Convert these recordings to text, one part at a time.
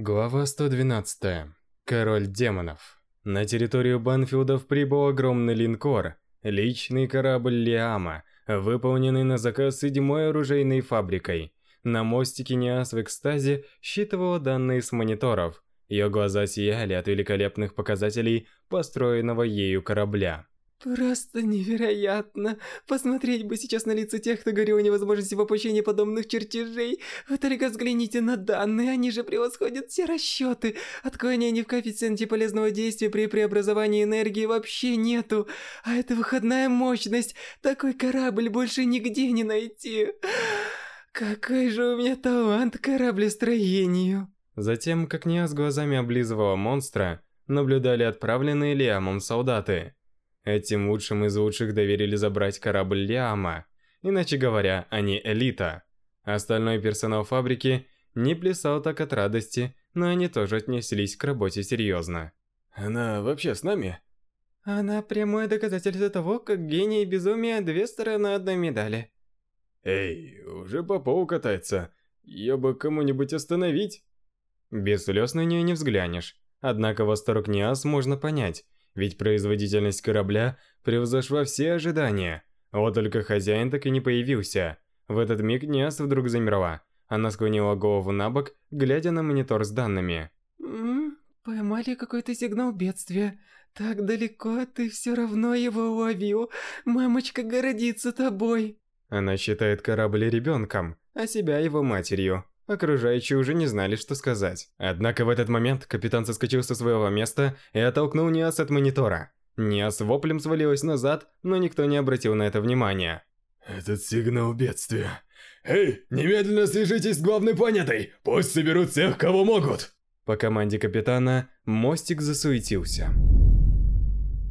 Глава 112. Король демонов. На территорию Банфилдов прибыл огромный линкор, личный корабль Лиама, выполненный на заказ седьмой оружейной фабрикой. На мостике Ниас в экстазе считывала данные с мониторов. Ее глаза сияли от великолепных показателей построенного ею корабля. Просто невероятно. Посмотреть бы сейчас на лица тех, кто говорил о невозможности воплощения подобных чертежей. Вы только взгляните на данные, они же превосходят все расчеты. Отклонений в коэффициенте полезного действия при преобразовании энергии вообще нету. А это выходная мощность. Такой корабль больше нигде не найти. Какой же у меня талант к кораблестроению. Затем, как Ниас глазами облизывала монстра, наблюдали отправленные Лиамом солдаты. Этим лучшим из лучших доверили забрать корабль Лиама. Иначе говоря, они элита. Остальной персонал фабрики не плясал так от радости, но они тоже отнеслись к работе серьезно. Она вообще с нами? Она прямое доказательство того, как гений и безумие две стороны одной медали. Эй, уже по полу катается. Ее бы кому-нибудь остановить. Без слез на нее не взглянешь. Однако восторг Ниас можно понять ведь производительность корабля превзошла все ожидания. Вот только хозяин так и не появился. В этот миг Ниас вдруг замерла. Она склонила голову на бок, глядя на монитор с данными. Поймали какой-то сигнал бедствия. Так далеко, ты все равно его уловил. Мамочка гордится тобой. Она считает корабль ребенком, а себя его матерью. Окружающие уже не знали, что сказать. Однако в этот момент капитан соскочил со своего места и оттолкнул Ниас от монитора. Ниас воплем свалилась назад, но никто не обратил на это внимания. Этот сигнал бедствия. Эй, немедленно свяжитесь с главной планетой! Пусть соберут всех, кого могут! По команде капитана, мостик засуетился.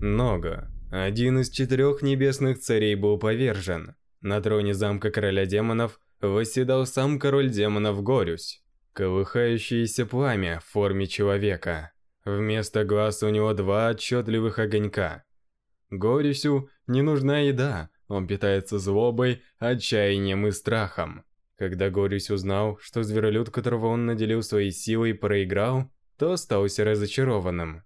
Нога, один из четырех небесных царей был повержен. На троне замка короля демонов восседал сам король демонов Горюсь. Колыхающееся пламя в форме человека. Вместо глаз у него два отчетливых огонька. Горюсю не нужна еда, он питается злобой, отчаянием и страхом. Когда Горюсь узнал, что зверолюд, которого он наделил своей силой, проиграл, то остался разочарованным.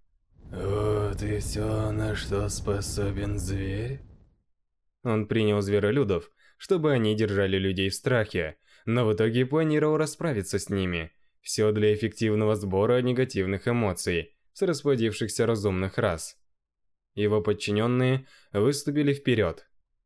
«Вот и все, на что способен зверь?» Он принял зверолюдов чтобы они держали людей в страхе, но в итоге планировал расправиться с ними. Все для эффективного сбора негативных эмоций с расплодившихся разумных рас. Его подчиненные выступили вперед.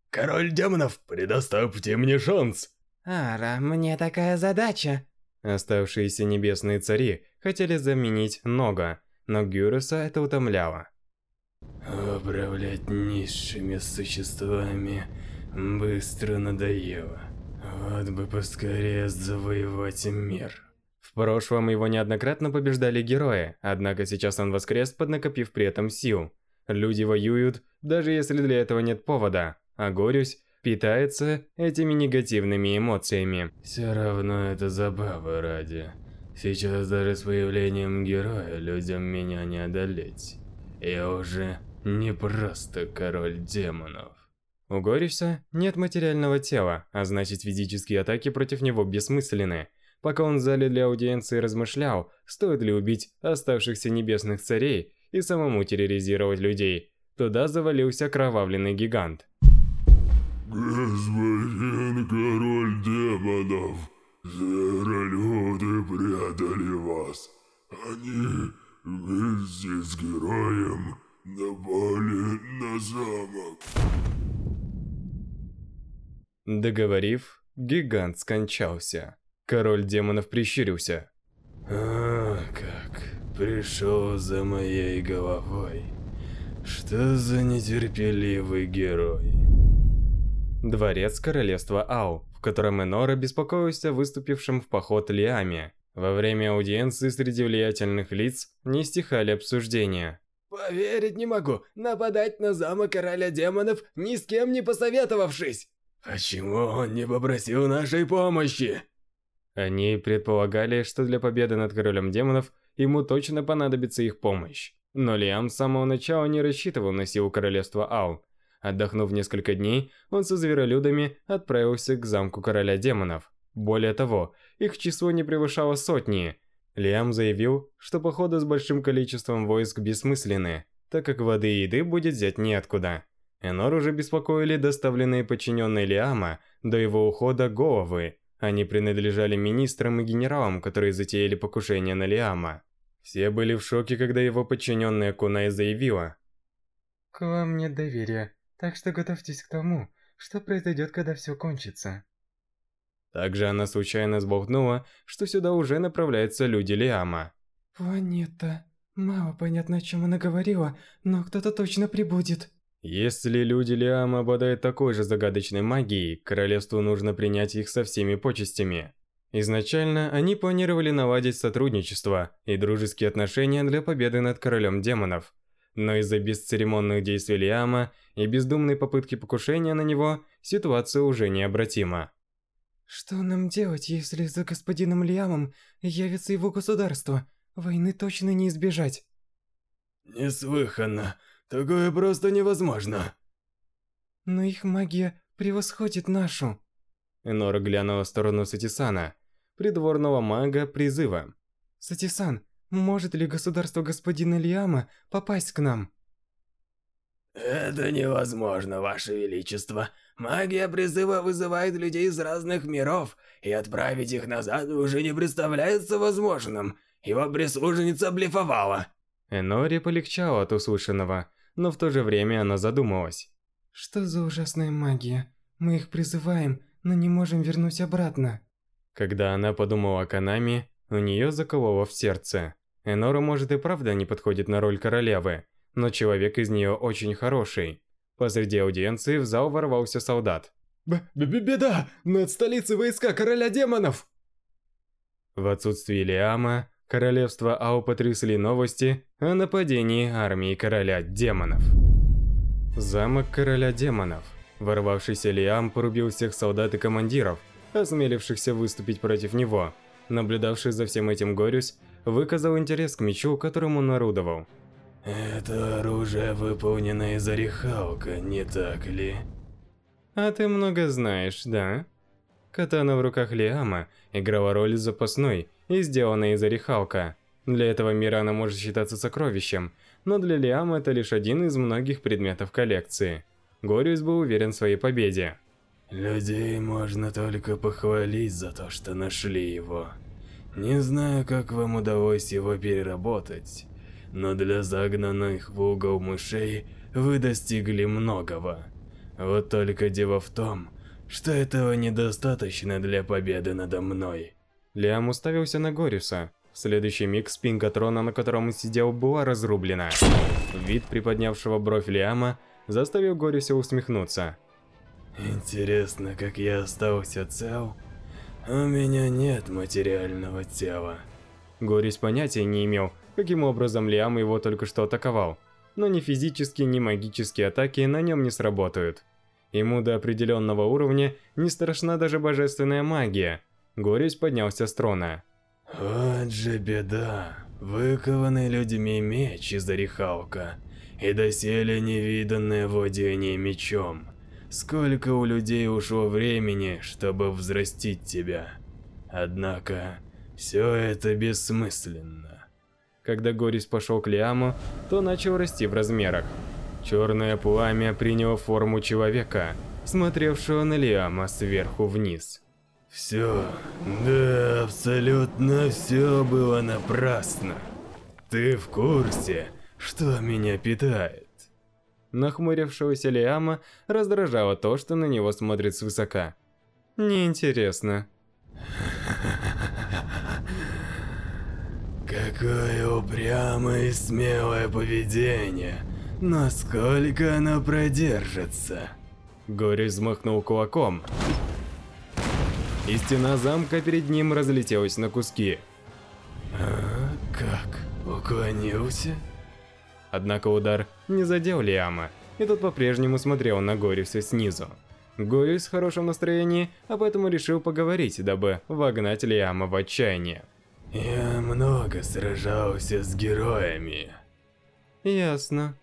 «Король демонов, предоставьте мне шанс!» «Ара, мне такая задача!» Оставшиеся небесные цари хотели заменить Нога, но Гюруса это утомляло. «Управлять низшими существами Быстро надоело. Вот бы поскорее завоевать мир. В прошлом его неоднократно побеждали герои, однако сейчас он воскрес, поднакопив при этом сил. Люди воюют, даже если для этого нет повода, а Горюсь питается этими негативными эмоциями. Все равно это забава ради. Сейчас даже с появлением героя людям меня не одолеть. Я уже не просто король демонов. У Гориса нет материального тела, а значит физические атаки против него бессмысленны. Пока он в зале для аудиенции размышлял, стоит ли убить оставшихся небесных царей и самому терроризировать людей, туда завалился кровавленный гигант. Господин король демонов, зверолюды предали вас. Они вместе с героем напали на замок. Договорив, гигант скончался. Король демонов прищурился. «А, как пришел за моей головой. Что за нетерпеливый герой?» Дворец королевства Ау, в котором Энора беспокоился выступившим в поход Лиаме. Во время аудиенции среди влиятельных лиц не стихали обсуждения. «Поверить не могу, нападать на замок короля демонов, ни с кем не посоветовавшись!» Почему он не попросил нашей помощи? Они предполагали, что для победы над королем демонов ему точно понадобится их помощь. Но Лиам с самого начала не рассчитывал на силу королевства Ау. Отдохнув несколько дней, он со зверолюдами отправился к замку короля демонов. Более того, их число не превышало сотни. Лиам заявил, что походы с большим количеством войск бессмысленны, так как воды и еды будет взять неоткуда. Энор уже беспокоили доставленные подчиненные Лиама до его ухода головы. Они принадлежали министрам и генералам, которые затеяли покушение на Лиама. Все были в шоке, когда его подчиненная Кунай заявила. «К вам нет доверия, так что готовьтесь к тому, что произойдет, когда все кончится». Также она случайно сболтнула, что сюда уже направляются люди Лиама. «Планета. Мало понятно, о чем она говорила, но кто-то точно прибудет». Если люди Лиама обладают такой же загадочной магией, королевству нужно принять их со всеми почестями. Изначально они планировали наладить сотрудничество и дружеские отношения для победы над королем демонов. Но из-за бесцеремонных действий Лиама и бездумной попытки покушения на него, ситуация уже необратима. Что нам делать, если за господином Лиамом явится его государство? Войны точно не избежать. Неслыханно. Такое просто невозможно. Но их магия превосходит нашу. Энора глянула в сторону Сатисана, придворного мага призыва. Сатисан, может ли государство господина Лиама попасть к нам? Это невозможно, Ваше Величество. Магия призыва вызывает людей из разных миров, и отправить их назад уже не представляется возможным. Его прислужница блефовала. Энори полегчало от услышанного, но в то же время она задумалась. Что за ужасная магия? Мы их призываем, но не можем вернуть обратно. Когда она подумала о Канами, у нее закололо в сердце. Энора может и правда не подходит на роль королевы, но человек из нее очень хороший. Посреди аудиенции в зал ворвался солдат. Б -б «Беда! Над столицей войска короля демонов!» В отсутствие Лиама, королевство Ао потрясли новости о нападении армии короля демонов. Замок короля демонов. Ворвавшийся Лиам порубил всех солдат и командиров, осмелившихся выступить против него. Наблюдавший за всем этим Горюс выказал интерес к мечу, которым он орудовал. Это оружие выполнено из орехалка, не так ли? А ты много знаешь, да? Катана в руках Лиама играла роль запасной и сделана из орехалка. Для этого мира она может считаться сокровищем, но для Лиама это лишь один из многих предметов коллекции. Гориус был уверен в своей победе. Людей можно только похвалить за то, что нашли его. Не знаю, как вам удалось его переработать, но для загнанных в угол мышей вы достигли многого. Вот только дело в том, что этого недостаточно для победы надо мной. Лиам уставился на Гориса. В следующий миг спинка трона, на котором он сидел, была разрублена. Вид приподнявшего бровь Лиама заставил Гориса усмехнуться. Интересно, как я остался цел? У меня нет материального тела. Горис понятия не имел, каким образом Лиам его только что атаковал. Но ни физические, ни магические атаки на нем не сработают. Ему до определенного уровня не страшна даже божественная магия. Горис поднялся с трона. Вот же беда. Выкованный людьми меч из Орехалка. И доселе невиданное владение мечом. Сколько у людей ушло времени, чтобы взрастить тебя. Однако, все это бессмысленно. Когда Горис пошел к Лиаму, то начал расти в размерах. Черное пламя приняло форму человека, смотревшего на Лиама сверху вниз. Все, да, абсолютно все было напрасно. Ты в курсе, что меня питает? Нахмурившегося Лиама раздражало то, что на него смотрит свысока. Неинтересно. Какое упрямое и смелое поведение. Насколько оно продержится? Гори взмахнул кулаком. И стена замка перед ним разлетелась на куски. А, как? Уклонился? Однако удар не задел Лиама, и тот по-прежнему смотрел на Гориса снизу. Горис в хорошем настроении, а поэтому решил поговорить, дабы вогнать Лиама в отчаяние. Я много сражался с героями. Ясно.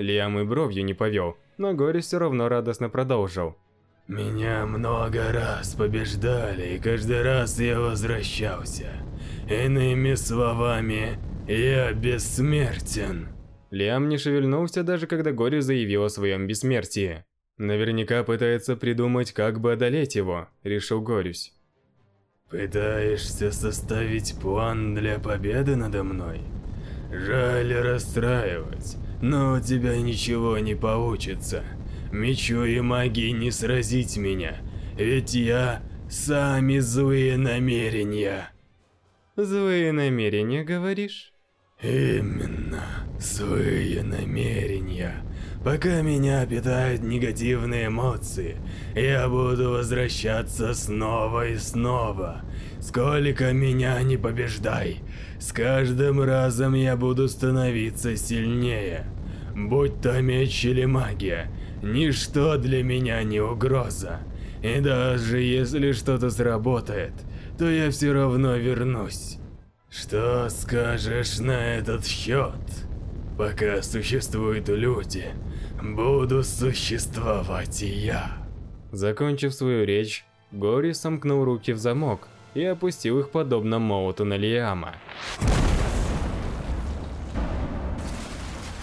Лиам и бровью не повел, но Гори все равно радостно продолжил. Меня много раз побеждали, и каждый раз я возвращался. Иными словами, я бессмертен. Лиам не шевельнулся, даже когда Гори заявил о своем бессмертии. Наверняка пытается придумать, как бы одолеть его, решил Горюсь. Пытаешься составить план для победы надо мной? Жаль расстраивать, но у тебя ничего не получится. Мечу и магией не сразить меня, ведь я сами злые намерения. Злые намерения, говоришь? Именно, злые намерения. Пока меня питают негативные эмоции, я буду возвращаться снова и снова. Сколько меня не побеждай, с каждым разом я буду становиться сильнее. Будь то меч или магия, ничто для меня не угроза. И даже если что-то сработает, то я все равно вернусь. Что скажешь на этот счет? Пока существуют люди, буду существовать и я. Закончив свою речь, Гори сомкнул руки в замок и опустил их подобно молоту на Лиама.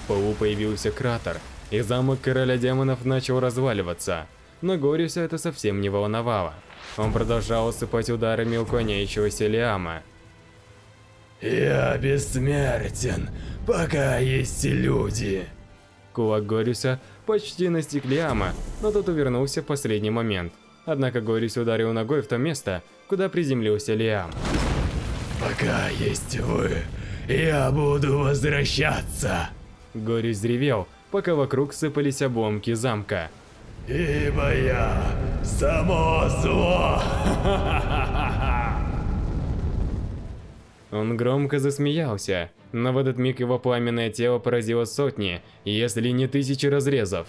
В полу появился кратер, и замок короля демонов начал разваливаться. Но Гори все это совсем не волновало. Он продолжал осыпать ударами уклоняющегося Лиама. Я бессмертен, пока есть люди. Кулак Горюса почти настиг Лиама, но тот увернулся в последний момент. Однако Горюс ударил ногой в то место, куда приземлился Лиам. Пока есть вы, я буду возвращаться. Горюс взревел, пока вокруг сыпались обломки замка. Ибо я само зло. Он громко засмеялся, но в этот миг его пламенное тело поразило сотни, если не тысячи разрезов.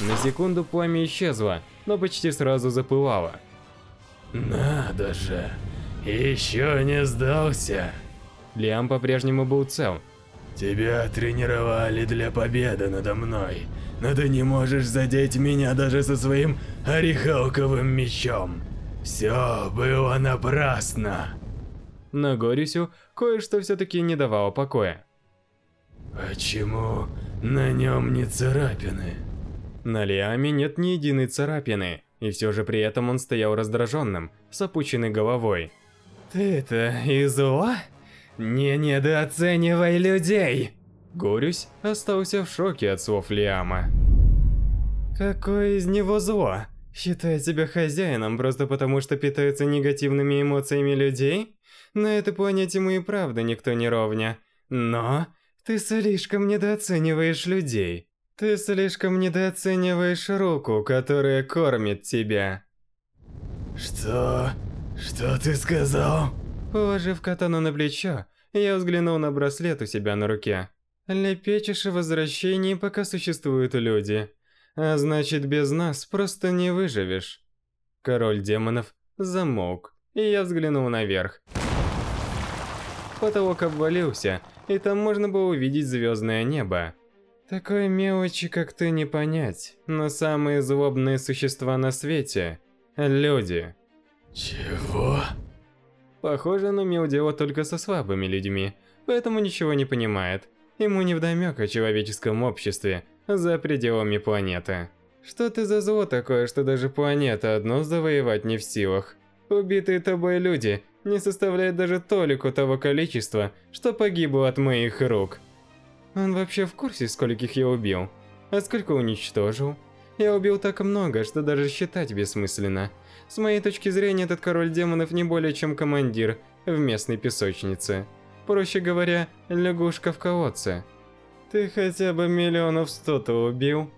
На секунду пламя исчезло, но почти сразу запылало. Надо же, еще не сдался. Лиам по-прежнему был цел. Тебя тренировали для победы надо мной, но ты не можешь задеть меня даже со своим орехалковым мечом. Все было напрасно. Но Горисю кое-что все-таки не давало покоя. Почему на нем не царапины? На Лиаме нет ни единой царапины, и все же при этом он стоял раздраженным, с опущенной головой. «Ты-то из зла? Не недооценивай людей!» Горюсь остался в шоке от слов Лиама. «Какое из него зло? Считает себя хозяином просто потому, что питается негативными эмоциями людей?» На этой планете мы и правда никто не ровня. Но ты слишком недооцениваешь людей. Ты слишком недооцениваешь руку, которая кормит тебя. Что? Что ты сказал? Положив катану на плечо, я взглянул на браслет у себя на руке. Лепечешь о возвращении, пока существуют люди. А значит, без нас просто не выживешь. Король демонов замолк, и я взглянул наверх. Потолок обвалился, и там можно было увидеть звездное небо. Такой мелочи, как ты, не понять, но самые злобные существа на свете – люди. Чего? Похоже, он имел дело только со слабыми людьми, поэтому ничего не понимает. Ему невдомёк о человеческом обществе за пределами планеты. Что ты за зло такое, что даже планета одно завоевать не в силах? Убитые тобой люди не составляет даже толику того количества, что погибло от моих рук. Он вообще в курсе, скольких я убил? А сколько уничтожил? Я убил так много, что даже считать бессмысленно. С моей точки зрения, этот король демонов не более чем командир в местной песочнице. Проще говоря, лягушка в колодце. Ты хотя бы миллионов сто-то убил?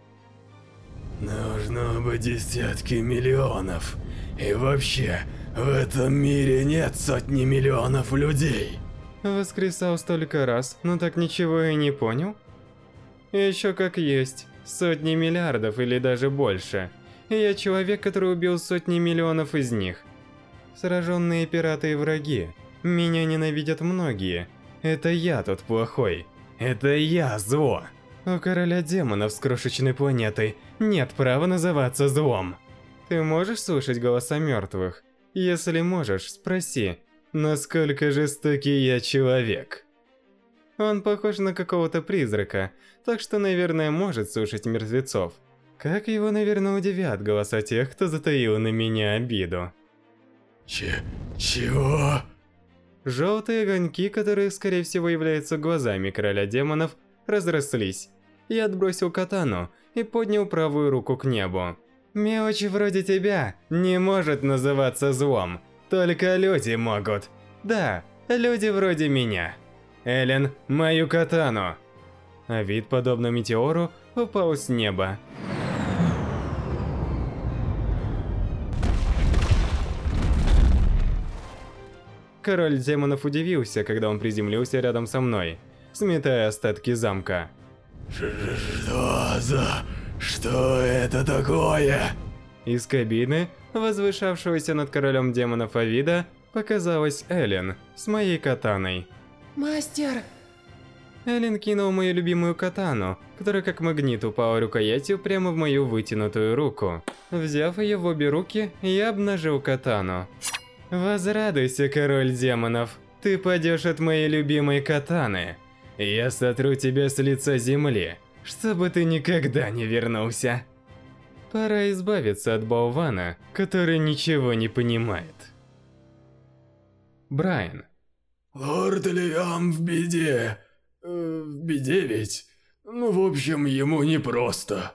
Нужно быть десятки миллионов. И вообще, в этом мире нет сотни миллионов людей. Воскресал столько раз, но так ничего и не понял? Еще как есть, сотни миллиардов или даже больше. И я человек, который убил сотни миллионов из них. Сраженные пираты и враги. Меня ненавидят многие. Это я тот плохой. Это я зло. У короля демонов с крошечной планетой нет права называться злом. Ты можешь слушать голоса мертвых? Если можешь, спроси, насколько жестокий я человек. Он похож на какого-то призрака, так что, наверное, может слушать мертвецов. Как его, наверное, удивят голоса тех, кто затаил на меня обиду. Че... чего? Желтые огоньки, которые, скорее всего, являются глазами короля демонов, разрослись. Я отбросил катану и поднял правую руку к небу. Мелочь вроде тебя не может называться злом. Только люди могут. Да, люди вроде меня. Элен, мою катану. А вид, подобно метеору, упал с неба. Король демонов удивился, когда он приземлился рядом со мной, сметая остатки замка. Что за... что это такое? Из кабины, возвышавшегося над королем демонов Авида, показалась Элен с моей катаной. Мастер! Элен кинул мою любимую катану, которая как магнит упала рукоятью прямо в мою вытянутую руку. Взяв ее в обе руки, я обнажил катану. Возрадуйся, король демонов, ты падешь от моей любимой катаны. Я сотру тебя с лица земли, чтобы ты никогда не вернулся. Пора избавиться от болвана, который ничего не понимает. Брайан. Лорд Лиам в беде. Э, в беде ведь? Ну, в общем, ему непросто.